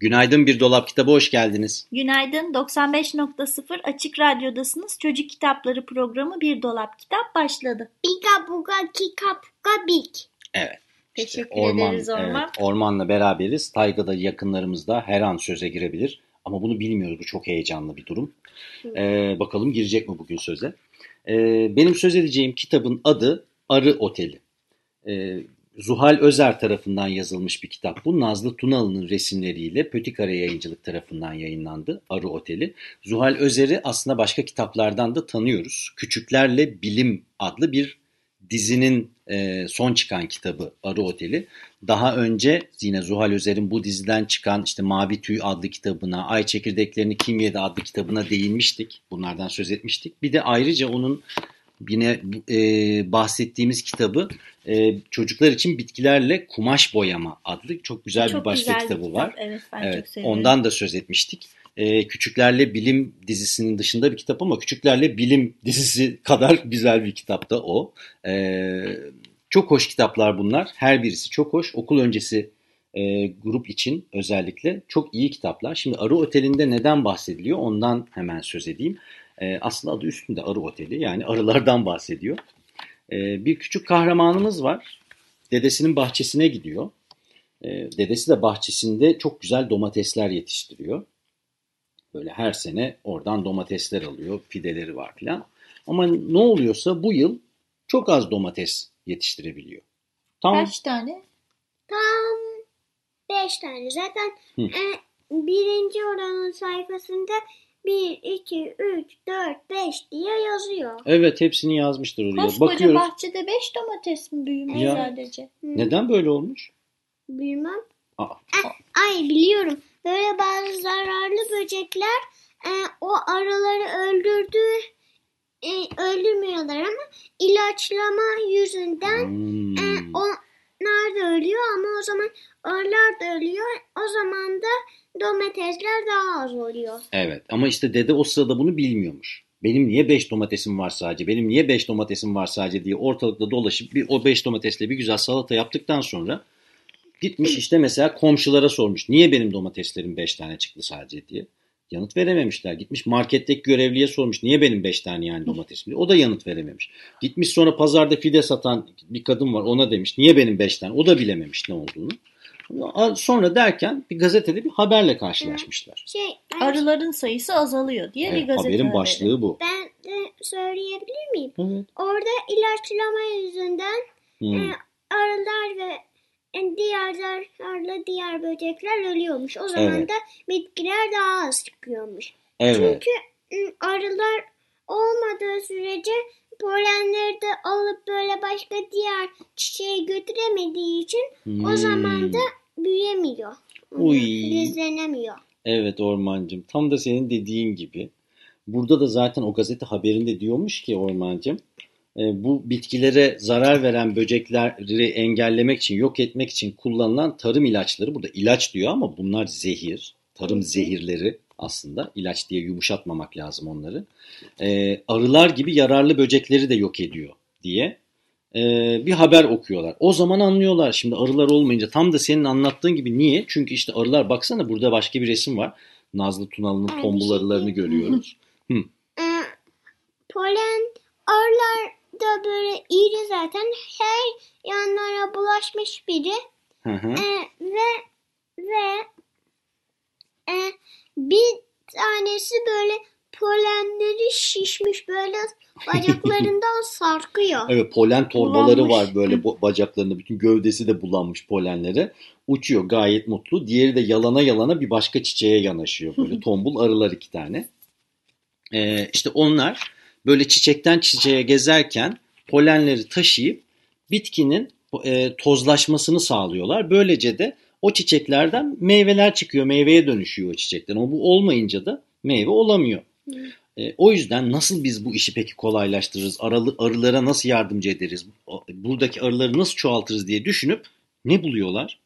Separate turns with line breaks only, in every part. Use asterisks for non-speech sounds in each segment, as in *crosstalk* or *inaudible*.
Günaydın Bir Dolap Kitabı hoş geldiniz.
Günaydın. 95.0 Açık Radyo'dasınız. Çocuk Kitapları programı Bir Dolap Kitap başladı.
Biga buga kika puga big.
Evet.
Teşekkür
orman,
ederiz Orman.
evet, ormanla beraberiz. Tayga'da yakınlarımızda her an söze girebilir. Ama bunu bilmiyoruz. Bu çok heyecanlı bir durum. Ee, bakalım girecek mi bugün söze? Ee, benim söz edeceğim kitabın adı Arı Oteli. Ee, Zuhal Özer tarafından yazılmış bir kitap. Bu Nazlı Tunalı'nın resimleriyle Pötikara Yayıncılık tarafından yayınlandı Arı Oteli. Zuhal Özer'i aslında başka kitaplardan da tanıyoruz. Küçüklerle Bilim adlı bir dizinin e, son çıkan kitabı Arı Oteli. Daha önce yine Zuhal Özer'in bu diziden çıkan işte Mavi Tüy adlı kitabına, Ay Çekirdeklerini Kim Yedi adlı kitabına değinmiştik. Bunlardan söz etmiştik. Bir de ayrıca onun yine e, bahsettiğimiz kitabı e, çocuklar için bitkilerle kumaş boyama adlı çok güzel
Çok
bir başka
güzel bir
kitabı
kitap.
var.
Evet ben
Evet,
çok seviyorum.
ondan da söz etmiştik. Ee, Küçüklerle Bilim dizisinin dışında bir kitap ama Küçüklerle Bilim dizisi *laughs* kadar güzel bir kitap da o. Ee, çok hoş kitaplar bunlar. Her birisi çok hoş. Okul öncesi e, grup için özellikle çok iyi kitaplar. Şimdi Arı Oteli'nde neden bahsediliyor ondan hemen söz edeyim. Ee, aslında adı üstünde Arı Oteli yani arılardan bahsediyor. Ee, bir küçük kahramanımız var. Dedesinin bahçesine gidiyor. Ee, dedesi de bahçesinde çok güzel domatesler yetiştiriyor. Böyle her sene oradan domatesler alıyor, fideleri var filan. Ama ne oluyorsa bu yıl çok az domates yetiştirebiliyor. Tam
Kaç tane?
Tam 5 tane. Zaten
Hı.
e, birinci oranın sayfasında 1, 2, 3, 4, 5 diye yazıyor.
evet hepsini yazmıştır oraya.
Koskoca
Bakıyoruz.
bahçede 5 domates mi büyümüş
Ya.
sadece?
Neden böyle olmuş?
Bilmem.
Aa,
Ay biliyorum. Böyle bazı zararlı böcekler e, o arıları öldürdü. E, öldürmüyorlar ama ilaçlama yüzünden
hmm.
e, onlar da ölüyor ama o zaman arılar da ölüyor. O zaman da domatesler daha az oluyor.
Evet ama işte dede o sırada bunu bilmiyormuş. Benim niye 5 domatesim var sadece, benim niye 5 domatesim var sadece diye ortalıkta dolaşıp bir, o 5 domatesle bir güzel salata yaptıktan sonra gitmiş işte mesela komşulara sormuş. Niye benim domateslerim 5 tane çıktı sadece diye. Yanıt verememişler. Gitmiş marketteki görevliye sormuş. Niye benim 5 tane yani domatesim. O da yanıt verememiş. Gitmiş sonra pazarda fide satan bir kadın var ona demiş. Niye benim 5 tane? O da bilememiş ne olduğunu. Sonra derken bir gazetede bir haberle karşılaşmışlar.
Şey ben,
Arıların sayısı azalıyor diye bir
Evet,
gazete
haberin
haberi.
başlığı bu.
ben de söyleyebilir miyim?
Evet.
Orada ilaçlama yüzünden
Hmm.
e, arılar ve e, diğer zararlı diğer böcekler ölüyormuş. O zaman
Evet.
da bitkiler daha az çıkıyormuş.
Evet.
Çünkü m, arılar olmadığı sürece polenleri de alıp böyle başka diğer çiçeğe götüremediği için o
Hmm.
zaman da büyüyemiyor.
Uy.
Filizlenemiyor.
Evet Ormancığım. Tam da senin dediğin gibi. Burada da zaten o gazete haberinde diyormuş ki Ormancığım. E, Bu bitkilere zarar veren böcekleri engellemek için, yok etmek için kullanılan tarım ilaçları. Burada ilaç diyor ama bunlar zehir. Tarım zehirleri aslında. ilaç diye yumuşatmamak lazım onları. E, arılar gibi yararlı böcekleri de yok ediyor diye e, bir haber okuyorlar. O zaman anlıyorlar şimdi arılar olmayınca tam da senin anlattığın gibi niye? Çünkü işte arılar baksana burada başka bir resim var. Nazlı Tunalı'nın tombul
şey
arılarını
diyeyim.
görüyoruz.
E, polen arılar da böyle iri zaten her yanlara bulaşmış biri.
Hı hı.
E, ve ve e, bir tanesi böyle polenleri şişmiş böyle *laughs* bacaklarından sarkıyor.
Evet polen torbaları
Bulanmış.
var böyle bacaklarında bütün gövdesi de bulanmış polenlere. Uçuyor gayet mutlu. Diğeri de yalana yalana bir başka çiçeğe yanaşıyor böyle *laughs* tombul arılar iki tane. Ee, işte onlar böyle çiçekten çiçeğe gezerken polenleri taşıyıp bitkinin e, tozlaşmasını sağlıyorlar. Böylece de o çiçeklerden meyveler çıkıyor, meyveye dönüşüyor o çiçekler. Ama bu olmayınca da meyve olamıyor. E, o yüzden nasıl biz bu işi peki kolaylaştırırız? Aralı, arılara nasıl yardımcı ederiz? Buradaki arıları nasıl çoğaltırız diye düşünüp ne buluyorlar?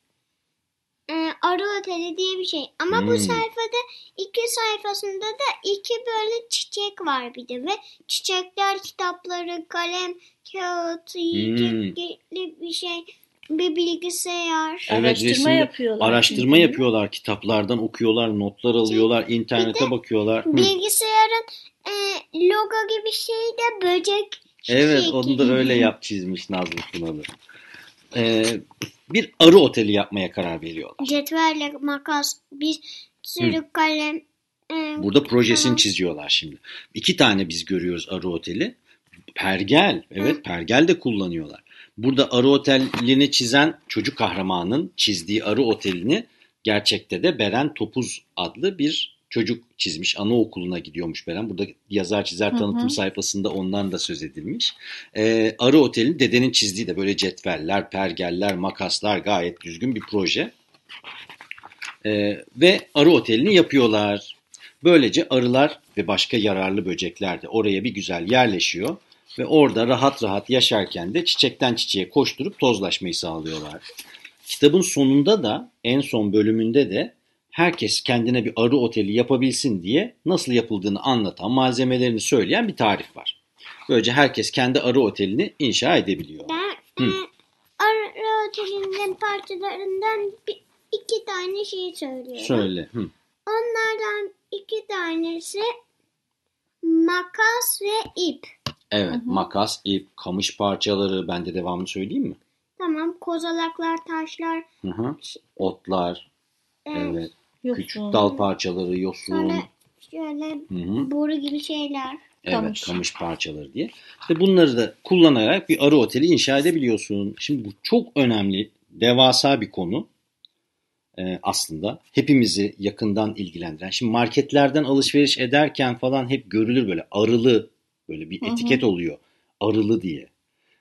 Arı oteli diye bir şey. Ama
Hmm.
bu sayfada iki sayfasında da iki böyle çiçek var bir de ve çiçekler kitapları, kalem, kağıt, yiyecekli bir şey, bir bilgisayar.
Evet,
Araştırma yapıyorlar.
Araştırma
çünkü.
yapıyorlar, kitaplardan okuyorlar, notlar alıyorlar, internete bakıyorlar. Hı.
Bilgisayarın e, logo gibi şey de böcek
Evet,
şekli.
onu da öyle *laughs* yap çizmiş Nazlı Tunalı. Ee, bir arı oteli yapmaya karar veriyorlar.
Cetvelle, makas, bir sürü kalem. e,
Burada projesini
Tamam.
çiziyorlar şimdi. İki tane biz görüyoruz arı oteli. Pergel, evet pergel de kullanıyorlar. Burada arı otelini çizen çocuk kahramanın çizdiği arı otelini gerçekte de Beren Topuz adlı bir çocuk çizmiş. Anaokuluna gidiyormuş Beren. Burada yazar çizer tanıtım
Hı hı.
sayfasında ondan da söz edilmiş. Ee, arı otelini dedenin çizdiği de böyle cetveller, pergeller, makaslar gayet düzgün bir proje. Ee, ve arı otelini yapıyorlar. Böylece arılar ve başka yararlı böcekler de oraya bir güzel yerleşiyor ve orada rahat rahat yaşarken de çiçekten çiçeğe koşturup tozlaşmayı sağlıyorlar. Kitabın sonunda da en son bölümünde de herkes kendine bir arı oteli yapabilsin diye nasıl yapıldığını anlatan, malzemelerini söyleyen bir tarif var. Böylece herkes kendi arı otelini inşa edebiliyor.
Ben
Hı.
e, arı otelinin parçalarından bir, iki tane şey söylüyorum.
Söyle. Hı.
Onlardan iki tanesi makas ve ip.
Evet,
Hı hı.
makas, ip, kamış parçaları ben de devamlı söyleyeyim mi?
Tamam kozalaklar, taşlar.
Hı hı. Otlar,
e,
evet.
Yosun.
Küçük dal parçaları, yosun.
Sonra şöyle
Hı hı.
boru gibi şeyler.
Evet,
Kamış.
kamış. parçaları diye. İşte bunları da kullanarak bir arı oteli inşa edebiliyorsun. Şimdi bu çok önemli, devasa bir konu Ee, aslında. Hepimizi yakından ilgilendiren. Şimdi marketlerden alışveriş ederken falan hep görülür böyle arılı, böyle bir etiket oluyor. Arılı diye.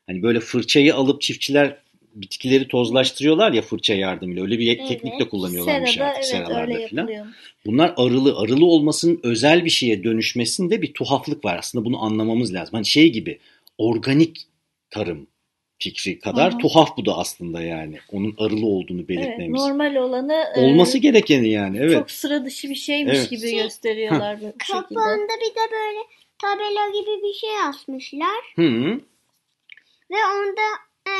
Hani böyle fırçayı alıp çiftçiler bitkileri tozlaştırıyorlar ya fırça yardımıyla. Öyle bir
Evet.
teknik de kullanıyorlarmış
Serada
artık
evet
seralarda falan. Bunlar arılı. Arılı olmasının özel bir şeye dönüşmesinde bir tuhaflık var. Aslında bunu anlamamız lazım. Hani şey gibi organik tarım fikri kadar
hı.
tuhaf bu da aslında yani. Onun arılı olduğunu
Evet,
belirtmemiz.
normal olanı e,
Olması gerekeni yani. Evet.
çok sıra dışı bir şeymiş
Evet.
gibi
Şey,
gösteriyorlar bu şekilde.
Kapağında bir de böyle tabela gibi bir şey asmışlar.
Hı -hı.
Ve onda e,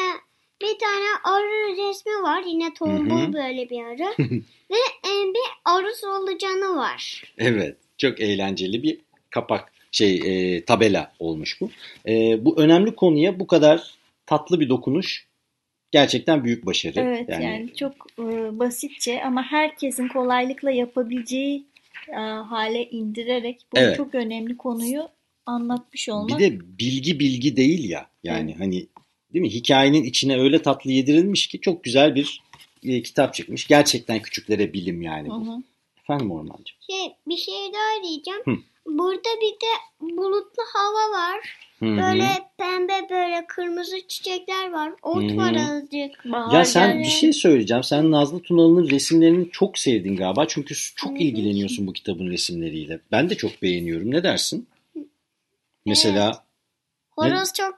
bir tane arı resmi var. Yine tombul böyle bir arı. *laughs* Ve e, bir arı solucanı var.
Evet. Çok eğlenceli bir kapak şey e, tabela olmuş bu. E, bu önemli konuya bu kadar tatlı bir dokunuş gerçekten büyük başarı.
Evet yani, çok e, basitçe ama herkesin kolaylıkla yapabileceği e, hale indirerek bu
Evet.
çok önemli konuyu anlatmış
Bir
olmak.
de bilgi bilgi değil ya. Yani hani değil mi? Hikayenin içine öyle tatlı yedirilmiş ki çok güzel bir e, kitap çıkmış. Gerçekten küçüklere bilim yani
Hı
bu.
hı.
Efendim Ormancığım.
Şey bir şey daha diyeceğim.
Hı.
Burada bir de bulutlu hava var.
Hı hı.
Böyle pembe böyle kırmızı çiçekler var. Ot
Hı
var
hı.
azıcık.
Bahar
Ya sen
geldi.
bir şey söyleyeceğim. Sen Nazlı Tunalı'nın resimlerini çok sevdin galiba. Çünkü çok
Hı hı.
ilgileniyorsun bu kitabın resimleriyle. Ben de çok beğeniyorum. Ne dersin? Mesela
Horoz çok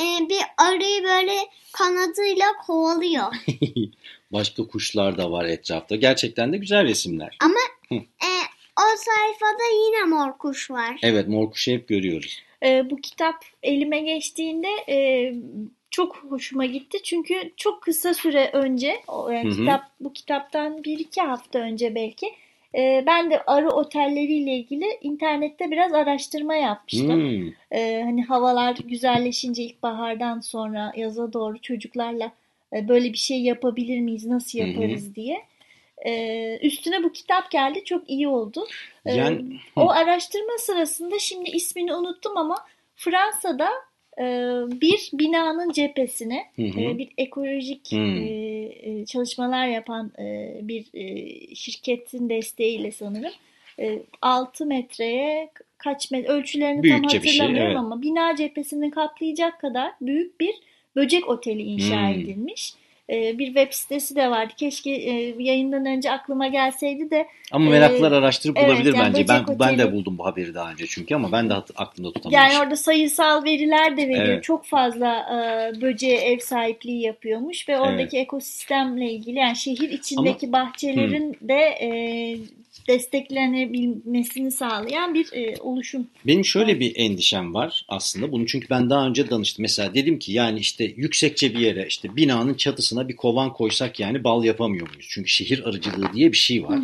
e, bir arıyı böyle kanadıyla kovalıyor. *laughs*
başka kuşlar da var etrafta. Gerçekten de güzel resimler.
E, o sayfada yine mor kuş var.
Evet mor kuşu hep görüyoruz.
E, bu kitap elime geçtiğinde e, çok hoşuma gitti. Çünkü çok kısa süre önce o, yani
Hı hı.
kitap bu kitaptan bir iki hafta önce belki e, ben de arı otelleriyle ilgili internette biraz araştırma yapmıştım.
Hmm.
E, hani havalar güzelleşince ilkbahardan sonra yaza doğru çocuklarla e, böyle bir şey yapabilir miyiz, nasıl yaparız diye. E, üstüne bu kitap geldi. Çok iyi oldu. E,
Yani
o araştırma sırasında şimdi ismini unuttum ama Fransa'da bir binanın cephesine
Hı hı.
e, bir ekolojik
Hmm.
e, e, çalışmalar yapan bir şirketin desteğiyle sanırım e, 6 metreye kaç metre ölçülerini tam
Büyükçe bir şey,
hatırlamıyorum
evet.
ama bina cephesini kaplayacak kadar büyük bir böcek oteli inşa
Hmm.
edilmiş. E, bir web sitesi de vardı. Keşke e, yayından önce aklıma gelseydi de
Ama
Ee,
meraklılar araştırıp
evet,
bulabilir
yani
bence.
böcek
Ben ben de
oteli-
buldum bu haberi daha önce çünkü ama ben de aklımda tutamamışım.
Yani orada sayısal veriler de veriyor.
Evet.
Çok fazla e, böceğe ev sahipliği yapıyormuş ve oradaki ekosistemle ilgili yani şehir içindeki bahçelerin de e, desteklenebilmesini sağlayan bir e, oluşum.
Benim şöyle bir endişem var aslında. Bunu çünkü ben daha önce danıştım. Mesela dedim ki yani işte yüksekçe bir yere işte binanın çatısına bir kovan koysak yani bal yapamıyor muyuz? Çünkü şehir arıcılığı diye bir şey var.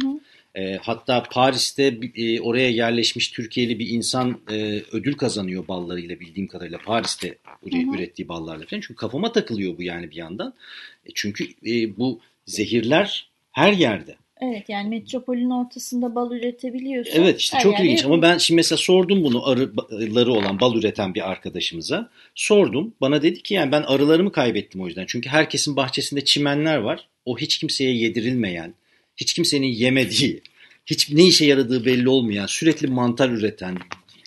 E, hatta Paris'te e, oraya yerleşmiş Türkiye'li bir insan e, ödül kazanıyor ballarıyla bildiğim kadarıyla. Paris'te oraya
Hı hı.
ürettiği ballarla falan. Çünkü kafama takılıyor bu yani bir yandan. E, çünkü e, bu zehirler her yerde.
Evet yani metropolün ortasında bal üretebiliyorsun.
Evet işte
Her
çok
yerde
ilginç ama ben şimdi mesela sordum bunu arıları olan bal üreten bir arkadaşımıza. Sordum bana dedi ki yani ben arılarımı kaybettim o yüzden. Çünkü herkesin bahçesinde çimenler var. O hiç kimseye yedirilmeyen, hiç kimsenin yemediği, hiç ne işe yaradığı belli olmayan, sürekli mantar üreten,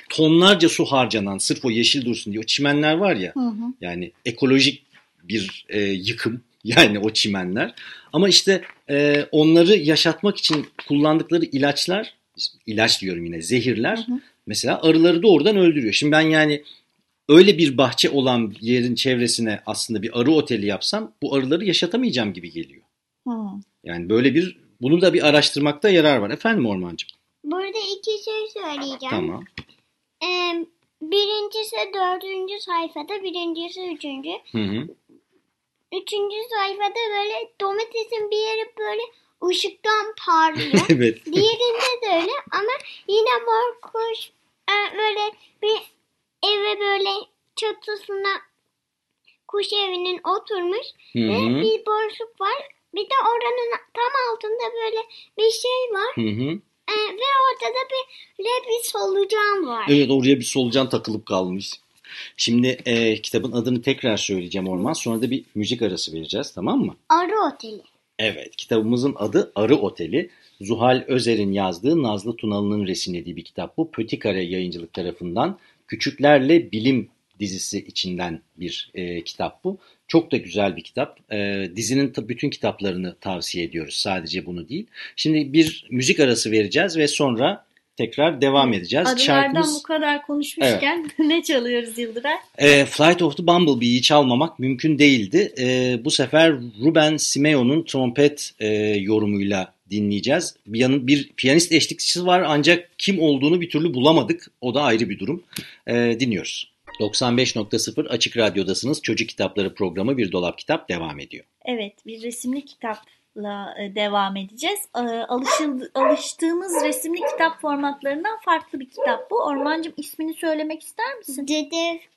tonlarca su harcanan sırf o yeşil dursun diye o çimenler var ya.
Hı hı.
Yani ekolojik bir e, yıkım yani o çimenler. Ama işte e, onları yaşatmak için kullandıkları ilaçlar, ilaç diyorum yine zehirler
Hı hı.
mesela arıları doğrudan öldürüyor. Şimdi ben yani öyle bir bahçe olan yerin çevresine aslında bir arı oteli yapsam bu arıları yaşatamayacağım gibi geliyor.
Hı.
Yani böyle bir bunu da bir araştırmakta yarar var. Efendim Ormancığım?
Burada iki şey söyleyeceğim.
Tamam.
Ee, birincisi dördüncü sayfada, birincisi üçüncü.
Hı hı.
Üçüncü sayfada böyle domatesin bir yeri böyle ışıktan parlıyor. *laughs*
evet.
Diğerinde de öyle ama yine mor kuş e, böyle bir eve böyle çatısına kuş evinin oturmuş
Hı
ve bir boşluk var. Bir de oranın tam altında böyle bir şey var.
Hı hı.
E, ve orada da bir, bir solucan var.
Evet oraya bir solucan takılıp kalmış. Şimdi e, kitabın adını tekrar söyleyeceğim Orman. Sonra da bir müzik arası vereceğiz tamam mı?
Arı oteli.
Evet kitabımızın adı Arı Oteli. Zuhal Özer'in yazdığı Nazlı Tunalı'nın resimlediği bir kitap bu. Pötikare yayıncılık tarafından Küçüklerle Bilim dizisi içinden bir e, kitap bu. Çok da güzel bir kitap. E, dizinin bütün kitaplarını tavsiye ediyoruz. Sadece bunu değil. Şimdi bir müzik arası vereceğiz ve sonra tekrar devam edeceğiz.
Arılardan
Şarkımız-
bu kadar konuşmuşken *laughs* ne çalıyoruz Yıldıray?
e, Flight of the Bumblebee'yi çalmamak mümkün değildi. E, bu sefer Ruben Simeon'un trompet e, yorumuyla dinleyeceğiz. Bir, yanı, bir piyanist eşlikçisi var ancak kim olduğunu bir türlü bulamadık. O da ayrı bir durum. E, dinliyoruz. 95.0 Açık Radyo'dasınız. Çocuk Kitapları programı Bir Dolap Kitap devam ediyor.
Evet, bir resimli kitapla e, devam edeceğiz. E, alışıl- alıştığımız resimli kitap formatlarından farklı bir kitap bu. Ormancığım ismini söylemek ister misin?
Dedek,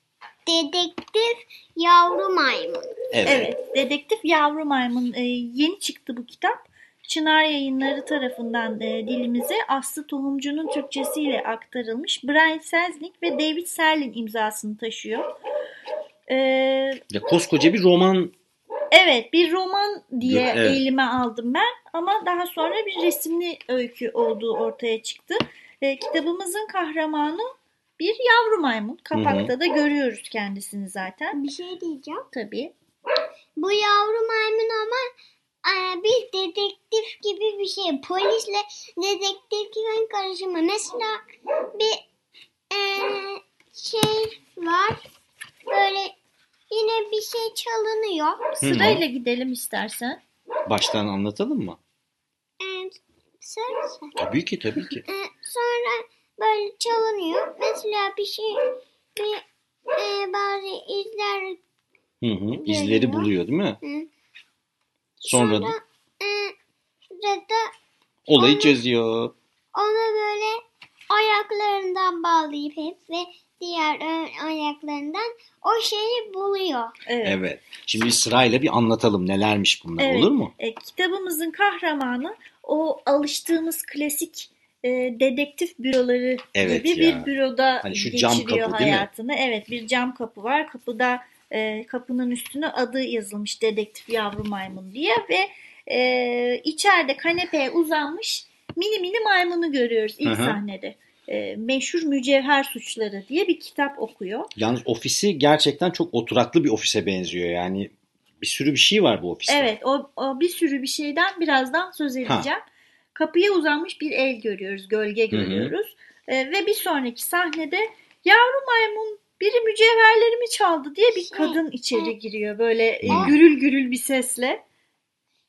dedektif yavru maymun.
Evet.
Evet, Dedektif Yavru Maymun e, yeni çıktı bu kitap. Çınar Yayınları tarafından e, dilimize Aslı Tohumcu'nun Türkçesiyle aktarılmış. Brian Selznick ve David Serlin imzasını taşıyor. E,
Ya, koskoca bir roman
Evet bir roman diye
Evet.
elime aldım ben ama daha sonra bir resimli öykü olduğu ortaya çıktı. E, kitabımızın kahramanı bir yavru maymun. Kapakta da görüyoruz kendisini zaten.
Bir şey diyeceğim.
Tabii.
Bu yavru maymun ama e, bir dedektif gibi bir şey. Polisle dedektifin karışımı. Mesela bir e, şey var. Böyle yine bir şey çalınıyor.
Sırayla gidelim istersen.
baştan anlatalım mı?
E, sarı-
Tabii ki tabii ki.
e, sonra böyle çalınıyor. Mesela bir şey bir e, bazı izler
Hı hı. İzleri buluyor değil mi?
Hı.
Sonra da
sonra e, da
olayı
Onu-
çözüyor.
Onu böyle ayaklarından bağlayıp hep ve diğer ön ayaklarından o şeyi buluyor.
Evet.
Evet. Şimdi sırayla bir anlatalım nelermiş bunlar
Evet.
olur mu?
E, kitabımızın kahramanı o alıştığımız klasik e, dedektif büroları
Evet
gibi
ya.
bir büroda
Hani şu cam
geçiriyor
kapı değil mi?
hayatını. Evet bir cam kapı var. Kapıda e, kapının üstüne adı yazılmış dedektif yavru maymun diye ve e, içeride kanepeye uzanmış mini mini maymunu görüyoruz ilk
Hı hı.
sahnede. E, meşhur mücevher suçları diye bir kitap okuyor.
Yalnız ofisi gerçekten çok oturaklı bir ofise benziyor. Yani bir sürü bir şey var bu ofiste.
Evet o, o bir sürü bir şeyden birazdan söz edeceğim. Kapıya uzanmış bir el görüyoruz, gölge
hı.
görüyoruz. E, ve bir sonraki sahnede yavru maymun biri mücevherlerimi çaldı diye bir
Şey,
kadın içeri giriyor böyle e,
Hı.
gürül gürül bir sesle.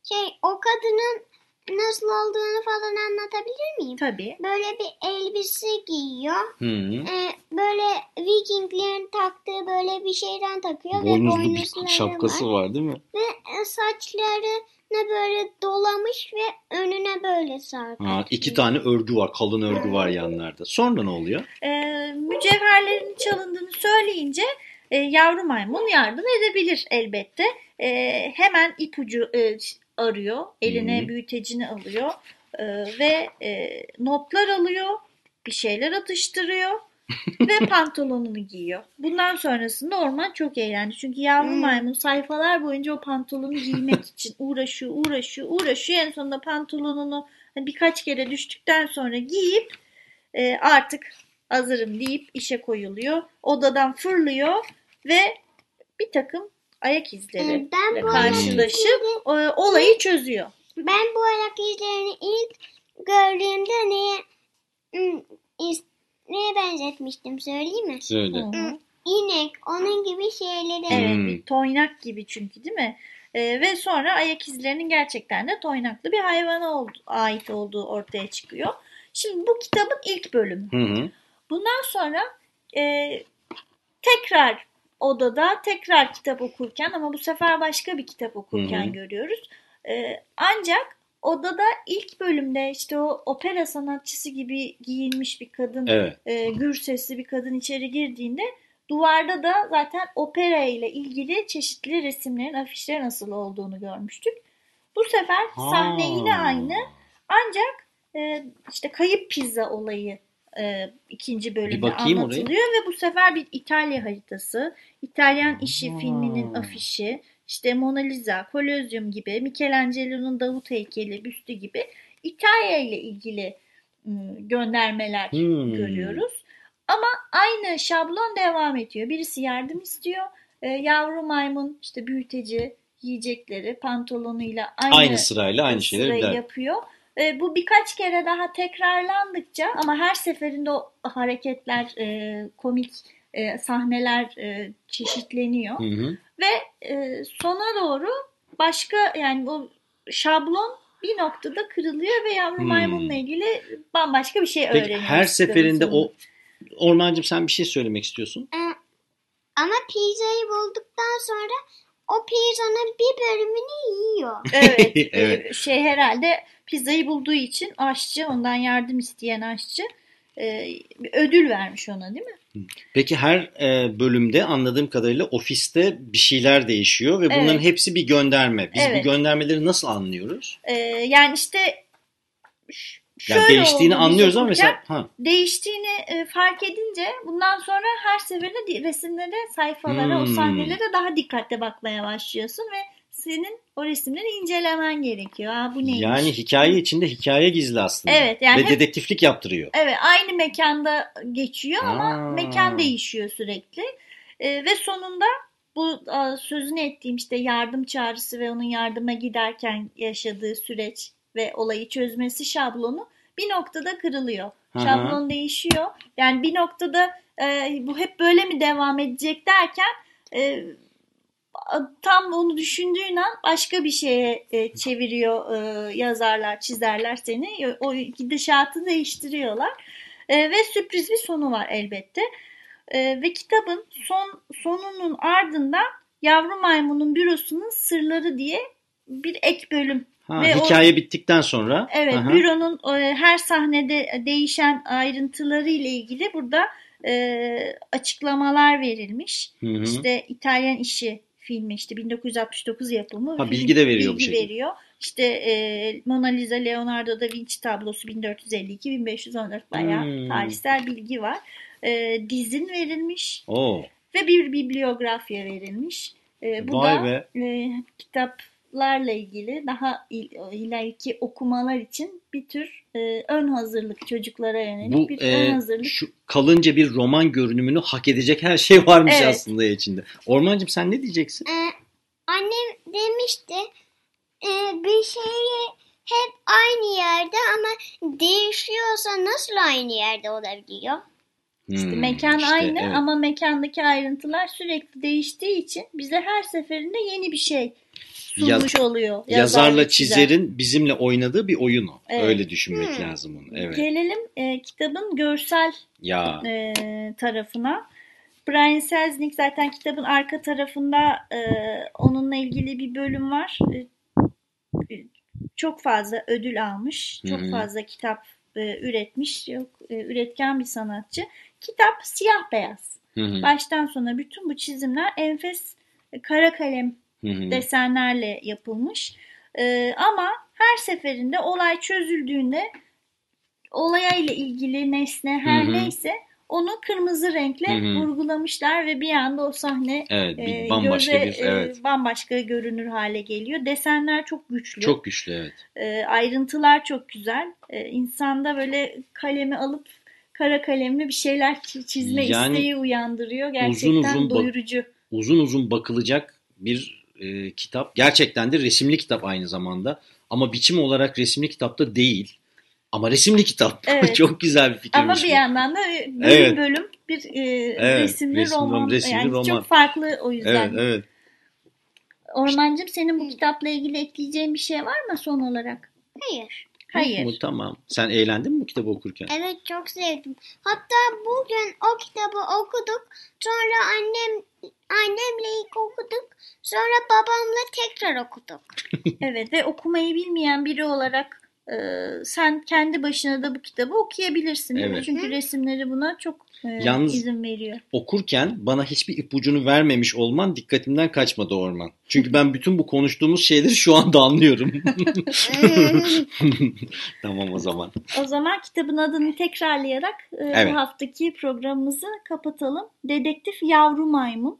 Şey o kadının nasıl olduğunu falan anlatabilir miyim?
Tabii.
Böyle bir elbise giyiyor.
Hı.
Ee, böyle Vikinglerin taktığı böyle bir şeyden takıyor ve
Boynuzlu
boynuzları
bir şapkası
var.
var değil mi?
Ve e, saçlarını böyle dolamış ve önüne böyle sarkıyor.
Ha, iki tane örgü var. Kalın örgü var yanlarda. Sonra ne oluyor?
E, mücevherlerin çalındığını söyleyince e, yavru maymun yardım edebilir elbette. E, hemen ipucu e, arıyor. Eline
Hı.
büyütecini alıyor. E, ve e, notlar alıyor. Bir şeyler atıştırıyor. *laughs* ve pantolonunu giyiyor. Bundan sonrasında orman çok eğlendi. Çünkü yavru
Hmm.
maymun sayfalar boyunca o pantolonu giymek *laughs* için uğraşıyor, uğraşıyor, uğraşıyor. En sonunda pantolonunu hani birkaç kere düştükten sonra giyip e, artık hazırım deyip işe koyuluyor. Odadan fırlıyor ve bir takım ayak izleri
Ee, ben
karşılaşıp e, olayı çözüyor.
Ben bu ayak izlerini ilk gördüğümde neye hmm, neye benzetmiştim söyleyeyim mi?
Söyle.
Hı hı.
İnek, onun gibi şeyleri.
Evet
Hmm.
bir toynak gibi çünkü değil mi? E, ve sonra ayak izlerinin gerçekten de toynaklı bir hayvana oldu, ait olduğu ortaya çıkıyor. Şimdi bu kitabın ilk bölümü.
Hı hı.
Bundan sonra e, tekrar odada tekrar kitap okurken ama bu sefer başka bir kitap okurken
Hı hı.
görüyoruz. E, ancak odada ilk bölümde işte o opera sanatçısı gibi giyinmiş bir kadın,
Evet.
e, gür sesli bir kadın içeri girdiğinde duvarda da zaten opera ile ilgili çeşitli resimlerin, afişlerin nasıl olduğunu görmüştük. Bu sefer sahne yine
Ha.
aynı ancak e, işte kayıp pizza olayı e, ikinci bölümde anlatılıyor ve bu sefer bir İtalya haritası, İtalyan İşi
Ha.
filminin afişi, işte Mona Lisa, Kolezyum gibi, Michelangelo'nun Davut heykeli, büstü gibi İtalya ile ilgili ım, göndermeler
Hmm.
görüyoruz. Ama aynı şablon devam ediyor. Birisi yardım istiyor. E, yavru maymun işte büyüteci yiyecekleri pantolonuyla aynı,
Aynı sırayla aynı şeyleri der.
E, bu birkaç kere daha tekrarlandıkça ama her seferinde o hareketler, e, komik e, sahneler e, çeşitleniyor
Hı hı.
ve e, sona doğru başka yani o şablon bir noktada kırılıyor ve yavru
Hmm.
maymunla ilgili bambaşka bir şey
Peki
öğreniyoruz.
her seferinde o Ormancığım sen bir şey söylemek istiyorsun.
Ee, ama pizzayı bulduktan sonra o pizzanın bir bölümünü yiyor. *laughs*
Evet, *laughs*
Evet.
şey herhalde pizzayı bulduğu için aşçı, ondan yardım isteyen aşçı e, bir ödül vermiş ona değil mi?
Peki her e, bölümde anladığım kadarıyla ofiste bir şeyler değişiyor ve bunların
Evet.
hepsi bir gönderme. Biz
Evet.
bu göndermeleri nasıl anlıyoruz?
E, yani işte
Yani
şöyle
değiştiğini anlıyoruz ama mesela ha,
değiştiğini e, fark edince bundan sonra her seferinde resimlere, sayfalara, o
Hmm.
sahnelere daha dikkatle bakmaya başlıyorsun ve senin o resimleri incelemen gerekiyor. Aa, bu neymiş?
yani hikaye içinde hikaye gizli aslında.
Evet, yani
ve
hep-
dedektiflik yaptırıyor.
Evet aynı mekanda geçiyor ama
Aa.
mekan değişiyor sürekli. Ee, ve sonunda bu sözünü ettiğim işte yardım çağrısı ve onun yardıma giderken yaşadığı süreç ve olayı çözmesi şablonu bir noktada kırılıyor.
Hı hı.
Şablon değişiyor. Yani bir noktada e, bu hep böyle mi devam edecek derken e, tam onu düşündüğün an başka bir şeye e, çeviriyor e, yazarlar, çizerler seni. O gidişatı değiştiriyorlar. E, ve sürpriz bir sonu var elbette. E, ve kitabın son sonunun ardından Yavru Maymunun Bürosu'nun Sırları diye bir ek bölüm.
Ha,
Ve o-
hikaye bittikten sonra
Evet,
aha,
büronun e, her sahnede değişen ayrıntıları ile ilgili burada e, açıklamalar verilmiş.
hı hı.
İşte İtalyan işi filmi işte 1969 yapımı.
Ha,
Film-
bilgi de veriyor bu
bilgi
şekilde.
veriyor. İşte e, Mona Lisa Leonardo da Vinci tablosu 1452-1514 bayağı
Hmm.
tarihsel bilgi var. E, dizin verilmiş
Oo,
ve bir bibliografya verilmiş. E, bu
Vay
da
be.
e, kitap kitaplarla ilgili daha il- ileriki okumalar için bir tür e, ön hazırlık çocuklara yönelik
Bu
bir
e,
ön hazırlık.
şu kalınca bir roman görünümünü hak edecek her şey varmış
Evet.
aslında içinde. Ormancığım sen ne diyeceksin?
Ee, annem demişti e, bir şeyi hep aynı yerde ama değişiyorsa nasıl aynı yerde olabiliyor?
İşte
Hmm,
mekan
işte,
aynı
evet.
ama mekandaki ayrıntılar sürekli değiştiği için bize her seferinde yeni bir şey sunmuş oluyor. yazar
yazarla
çizer.
çizerin bizimle oynadığı bir oyun o.
Evet.
Öyle düşünmek
Hmm.
lazım onu. Evet.
Gelelim e, kitabın görsel
Ya
e, tarafına. Brian Selznick zaten kitabın arka tarafında e, onunla ilgili bir bölüm var. E, çok fazla ödül almış. Çok
Hı hı.
fazla kitap e, üretmiş. Çok e, üretken bir sanatçı. Kitap siyah beyaz.
Hı hı.
Baştan sona bütün bu çizimler enfes e, kara kalem
Hı hı.
desenlerle yapılmış. Ee, ama her seferinde olay çözüldüğünde olaya ile ilgili nesne her
Hı hı.
neyse onu kırmızı renkle
Hı hı.
vurgulamışlar ve bir anda o sahne
Evet, bir
e,
bambaşka
göze,
bir evet.
e, bambaşka görünür hale geliyor. Desenler çok güçlü.
Çok güçlü evet.
E, ayrıntılar çok güzel. E, insanda böyle kalemi alıp kara kalemle bir şeyler çi- çizme
Yani
isteği uyandırıyor. Gerçekten
uzun uzun
doyurucu.
Uzun uzun bakılacak bir e, kitap. Gerçekten de resimli kitap aynı zamanda. Ama biçim olarak resimli kitapta değil. Ama resimli kitap. *laughs*
Evet.
Çok güzel bir fikirmiş
Ama
bu.
bir yandan da bölüm
Evet.
bölüm bir e,
Evet,
resimli
resim-
roman.
resimli
yani
roman.
çok farklı o yüzden.
Evet, evet.
Ormancığım senin bu kitapla ilgili ekleyeceğin bir şey var mı son olarak?
Hayır.
Hayır.
Bu, tamam. Sen eğlendin mi bu kitabı okurken?
Evet çok sevdim. Hatta bugün o kitabı okuduk. Sonra annem annemle ilk okuduk. Sonra babamla tekrar okuduk. *laughs*
Evet ve okumayı bilmeyen biri olarak e, sen kendi başına da bu kitabı okuyabilirsin. değil mi?
Evet.
Çünkü resimleri buna çok e,
Yalnız-
izin veriyor.
Okurken bana hiçbir ipucunu vermemiş olman dikkatimden kaçmadı Orman. Çünkü ben bütün bu konuştuğumuz şeyleri şu anda anlıyorum. *laughs* tamam o zaman.
O zaman kitabın adını tekrarlayarak e,
Evet.
bu haftaki programımızı kapatalım. Dedektif Yavru Maymun.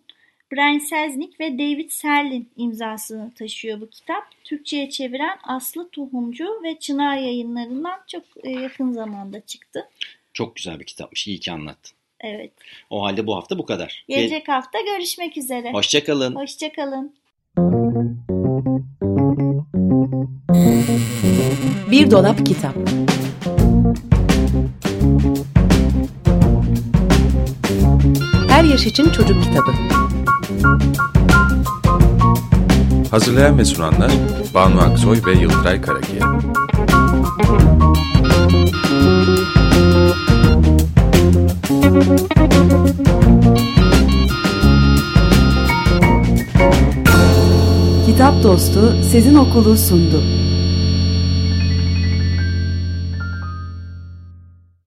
Brian Selznick ve David Serlin imzasını taşıyor bu kitap. Türkçe'ye çeviren Aslı Tohumcu ve Çınar yayınlarından çok e, yakın zamanda çıktı.
Çok güzel bir kitapmış. İyi ki anlattın.
Evet.
O halde bu hafta bu kadar. Gel-
Gelecek hafta görüşmek üzere.
Hoşçakalın.
Hoşçakalın.
Bir dolap kitap. Her yaş için çocuk kitabı.
Hazırlayan ve sunanlar Banu Aksoy ve Yıldıray Karakiya.
Kitap Dostu Sezin Okulu sundu.